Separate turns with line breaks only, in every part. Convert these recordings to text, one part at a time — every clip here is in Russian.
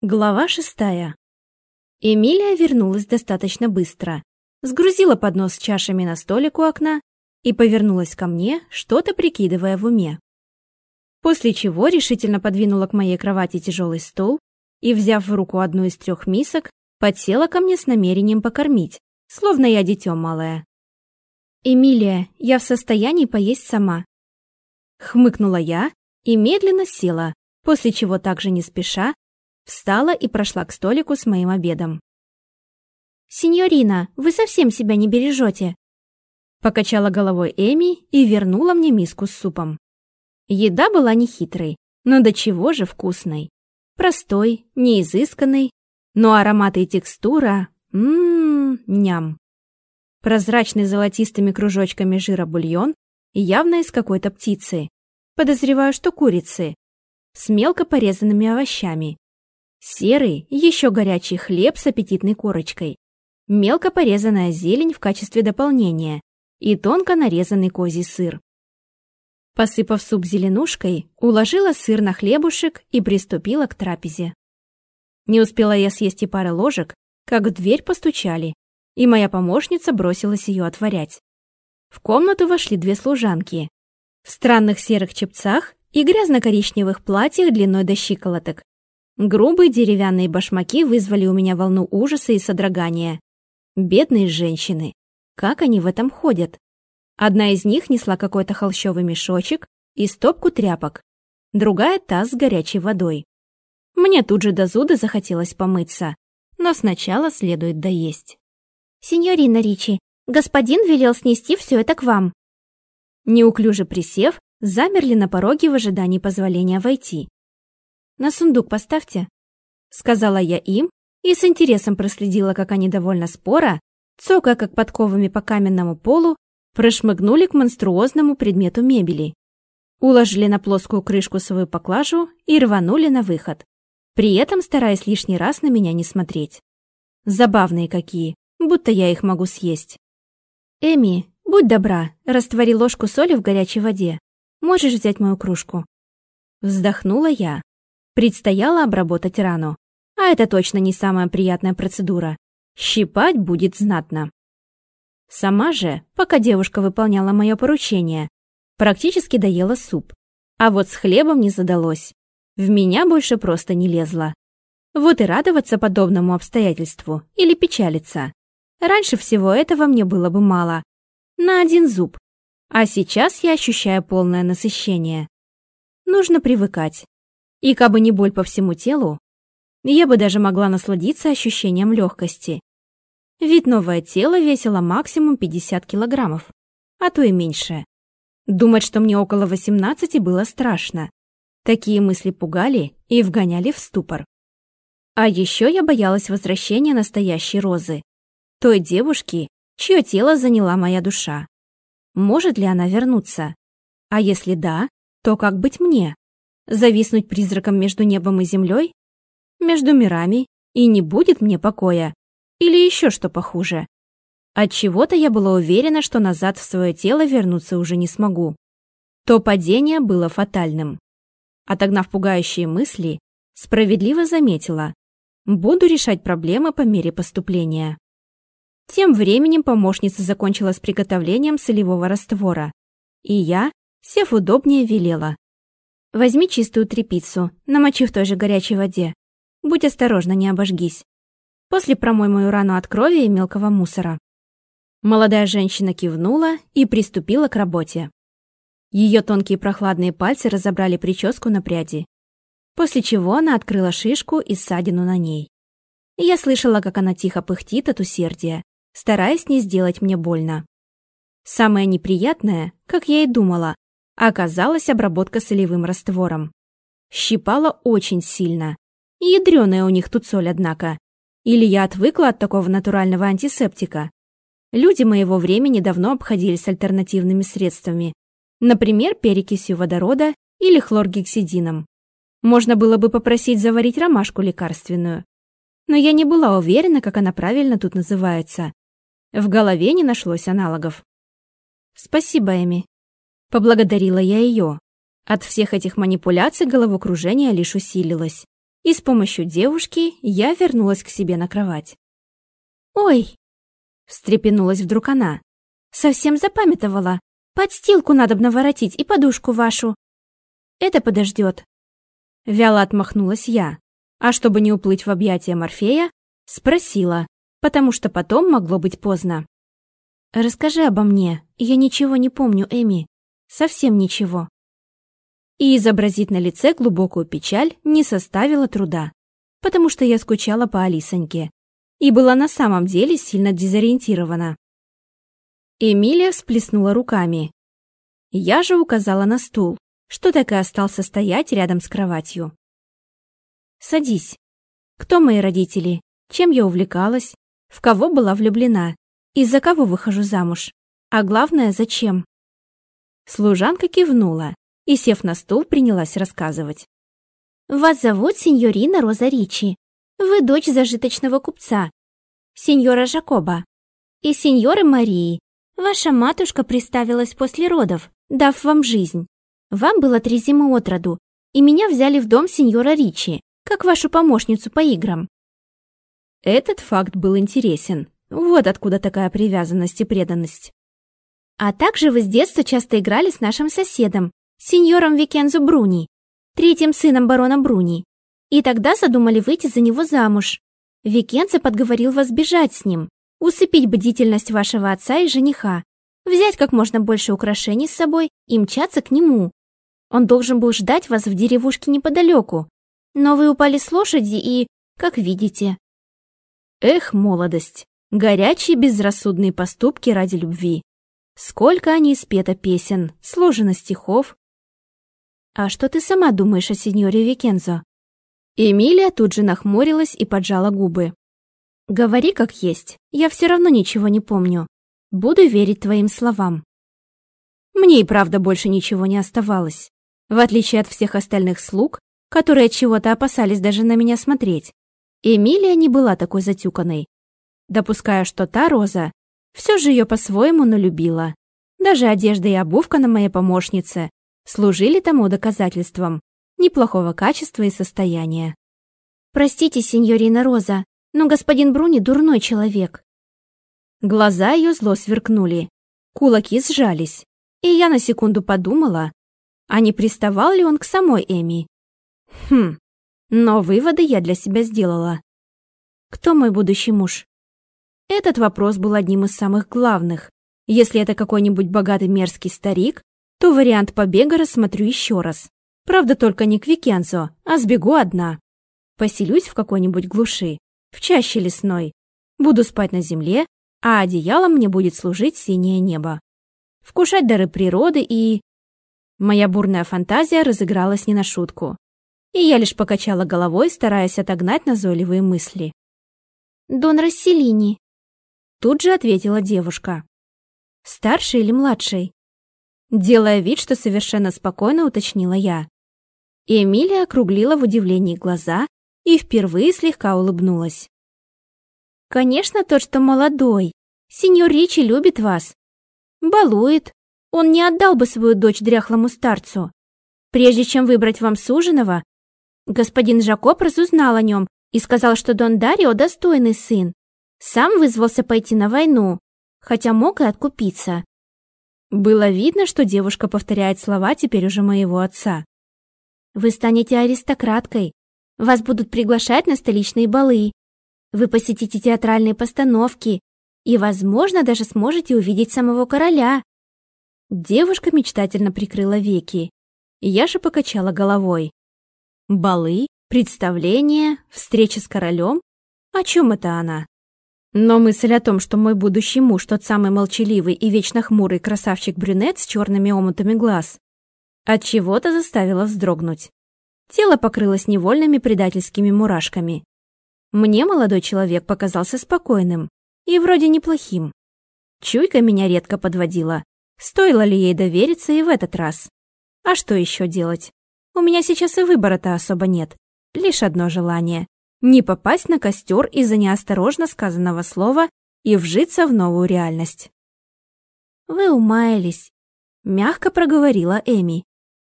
Глава шестая. Эмилия вернулась достаточно быстро, сгрузила поднос с чашами на столик у окна и повернулась ко мне, что-то прикидывая в уме. После чего решительно подвинула к моей кровати тяжелый стол и, взяв в руку одну из трех мисок, подсела ко мне с намерением покормить, словно я дитё малое. «Эмилия, я в состоянии поесть сама», — хмыкнула я и медленно села, после чего также не спеша Встала и прошла к столику с моим обедом. «Синьорина, вы совсем себя не бережете!» Покачала головой Эми и вернула мне миску с супом. Еда была нехитрой, но до чего же вкусной. Простой, неизысканный, но ароматы и текстура... Ммм, ням. Прозрачный золотистыми кружочками жира бульон, явно из какой-то птицы. Подозреваю, что курицы. С мелко порезанными овощами. Серый, еще горячий хлеб с аппетитной корочкой. Мелко порезанная зелень в качестве дополнения и тонко нарезанный козий сыр. Посыпав суп зеленушкой, уложила сыр на хлебушек и приступила к трапезе. Не успела я съесть и пары ложек, как в дверь постучали, и моя помощница бросилась ее отворять. В комнату вошли две служанки. В странных серых чепцах и грязно-коричневых платьях длиной до щиколоток. Грубые деревянные башмаки вызвали у меня волну ужаса и содрогания. Бедные женщины. Как они в этом ходят? Одна из них несла какой-то холщовый мешочек и стопку тряпок. Другая — таз с горячей водой. Мне тут же до зуда захотелось помыться. Но сначала следует доесть.
«Синьорина Ричи, господин велел снести все это к вам».
Неуклюже присев, замерли на пороге в ожидании позволения войти. На сундук поставьте», — сказала я им и с интересом проследила, как они довольно спора, цокая как подковами по каменному полу, прошмыгнули к монструозному предмету мебели. Уложили на плоскую крышку свою поклажу и рванули на выход, при этом стараясь лишний раз на меня не смотреть. Забавные какие, будто я их могу съесть. «Эми, будь добра, раствори ложку соли в горячей воде. Можешь взять мою кружку?» Вздохнула я. Предстояло обработать рану. А это точно не самая приятная процедура. Щипать будет знатно. Сама же, пока девушка выполняла мое поручение, практически доела суп. А вот с хлебом не задалось. В меня больше просто не лезло. Вот и радоваться подобному обстоятельству или печалиться. Раньше всего этого мне было бы мало. На один зуб. А сейчас я ощущаю полное насыщение. Нужно привыкать. И кабы не боль по всему телу, я бы даже могла насладиться ощущением легкости. Ведь новое тело весило максимум 50 килограммов, а то и меньше. Думать, что мне около 18 было страшно. Такие мысли пугали и вгоняли в ступор. А еще я боялась возвращения настоящей Розы, той девушки, чье тело заняла моя душа. Может ли она вернуться? А если да, то как быть мне? Зависнуть призраком между небом и землей? Между мирами? И не будет мне покоя? Или еще что похуже? От чего-то я была уверена, что назад в свое тело вернуться уже не смогу. То падение было фатальным. Отогнав пугающие мысли, справедливо заметила. Буду решать проблемы по мере поступления. Тем временем помощница закончила с приготовлением солевого раствора. И я, сев удобнее, велела. Возьми чистую тряпицу, намочи в той же горячей воде. Будь осторожна, не обожгись. После промой мою рану от крови и мелкого мусора. Молодая женщина кивнула и приступила к работе. Ее тонкие прохладные пальцы разобрали прическу на пряди, после чего она открыла шишку и ссадину на ней. Я слышала, как она тихо пыхтит от усердия, стараясь не сделать мне больно. Самое неприятное, как я и думала, оказалась обработка солевым раствором. Щипала очень сильно. Ядрёная у них тут соль, однако. Или я отвыкла от такого натурального антисептика. Люди моего времени давно обходились альтернативными средствами. Например, перекисью водорода или хлоргексидином. Можно было бы попросить заварить ромашку лекарственную. Но я не была уверена, как она правильно тут называется. В голове не нашлось аналогов. Спасибо, Эми. Поблагодарила я ее. От всех этих манипуляций головокружение лишь усилилось. и с помощью девушки я вернулась к себе на кровать.
«Ой!»
— встрепенулась вдруг она.
«Совсем запамятовала. Подстилку надо наворотить и подушку вашу». «Это подождет».
Вяло отмахнулась я, а чтобы не уплыть в объятия Морфея, спросила, потому что потом могло быть поздно. «Расскажи обо мне, я ничего не помню, Эми. Совсем ничего». И изобразить на лице глубокую печаль не составило труда, потому что я скучала по Алисоньке и была на самом деле сильно дезориентирована. Эмилия всплеснула руками. Я же указала на стул, что так и остался стоять рядом с кроватью. «Садись. Кто мои родители? Чем я увлекалась? В кого была влюблена? Из-за кого выхожу замуж? А главное, зачем?» Служанка кивнула и, сев на стул, принялась рассказывать.
«Вас зовут сеньорина Роза Ричи. Вы дочь зажиточного купца, сеньора Жакоба, и сеньоры Марии. Ваша матушка приставилась после родов, дав вам жизнь. Вам было три зимы от роду, и меня взяли в дом сеньора Ричи, как вашу помощницу по играм».
Этот факт был интересен. Вот откуда такая привязанность и преданность.
А также вы с детства часто играли с нашим соседом, сеньором Викензо Бруни, третьим сыном барона Бруни. И тогда задумали выйти за него замуж. Викенцо подговорил вас бежать с ним, усыпить бдительность вашего отца и жениха, взять как можно больше украшений с собой и мчаться к нему. Он должен был ждать вас в деревушке неподалеку. Но вы упали с лошади и, как видите...
Эх, молодость! Горячие безрассудные поступки ради любви. Сколько о ней спето песен, сложено стихов.
А что ты сама думаешь о сеньоре Викензо?
Эмилия тут же нахмурилась и поджала губы.
Говори как есть, я все равно ничего не помню. Буду верить твоим словам.
Мне и правда больше ничего не оставалось. В отличие от всех остальных слуг, которые чего-то опасались даже на меня смотреть, Эмилия не была такой затюканной. Допуская, что та Роза все же ее по-своему налюбила. Даже одежда и обувка на моей помощнице служили тому доказательством неплохого качества и состояния.
«Простите, сеньорина Роза, но господин Бруни дурной человек».
Глаза ее зло сверкнули, кулаки сжались, и я на секунду подумала, а не приставал ли он к самой Эми. Хм, но выводы я для себя сделала. Кто мой будущий муж? Этот вопрос был одним из самых главных. Если это какой-нибудь богатый мерзкий старик, то вариант побега рассмотрю еще раз. Правда, только не к Викензо, а сбегу одна. Поселюсь в какой-нибудь глуши, в чаще лесной. Буду спать на земле, а одеялом мне будет служить синее небо. Вкушать дары природы и... Моя бурная фантазия разыгралась не на шутку. И я лишь покачала головой, стараясь отогнать назойливые мысли.
«Дон Расселини»,
Тут же ответила девушка. Старший или младший? Делая вид, что совершенно спокойно уточнила я. Эмилия округлила в удивлении глаза и впервые слегка улыбнулась.
«Конечно, тот, что молодой. Сеньор Ричи любит вас. Балует. Он не отдал бы свою дочь дряхлому старцу. Прежде чем выбрать вам суженого, господин Жакоб разузнал о нем и сказал, что Дон Дарио достойный сын. Сам вызвался пойти на войну, хотя мог и откупиться.
Было видно, что девушка повторяет слова теперь уже моего отца.
Вы станете аристократкой. Вас будут приглашать на столичные балы. Вы посетите театральные постановки и, возможно, даже сможете увидеть самого короля.
Девушка мечтательно прикрыла веки. Я же покачала головой. Балы, представления, встреча с королем? О чем это она? Но мысль о том, что мой будущий муж тот самый молчаливый и вечно хмурый красавчик-брюнет с черными омутами глаз, от чего то заставила вздрогнуть. Тело покрылось невольными предательскими мурашками. Мне молодой человек показался спокойным и вроде неплохим. Чуйка меня редко подводила. Стоило ли ей довериться и в этот раз? А что еще делать? У меня сейчас и выбора-то особо нет. Лишь одно желание не попасть на костер из-за неосторожно сказанного слова и вжиться в новую реальность.
«Вы умаялись», — мягко проговорила Эми.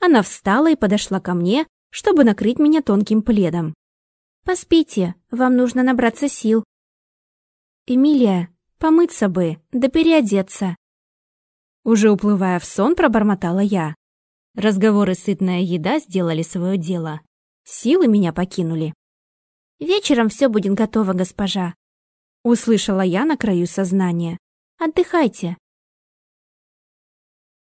Она встала и подошла ко мне, чтобы накрыть меня тонким пледом.
«Поспите, вам нужно набраться сил». «Эмилия, помыться бы, да переодеться».
Уже уплывая в сон, пробормотала я. Разговоры «сытная еда» сделали свое дело. Силы меня покинули.
Вечером все будет готово, госпожа.
Услышала я на краю сознания.
Отдыхайте.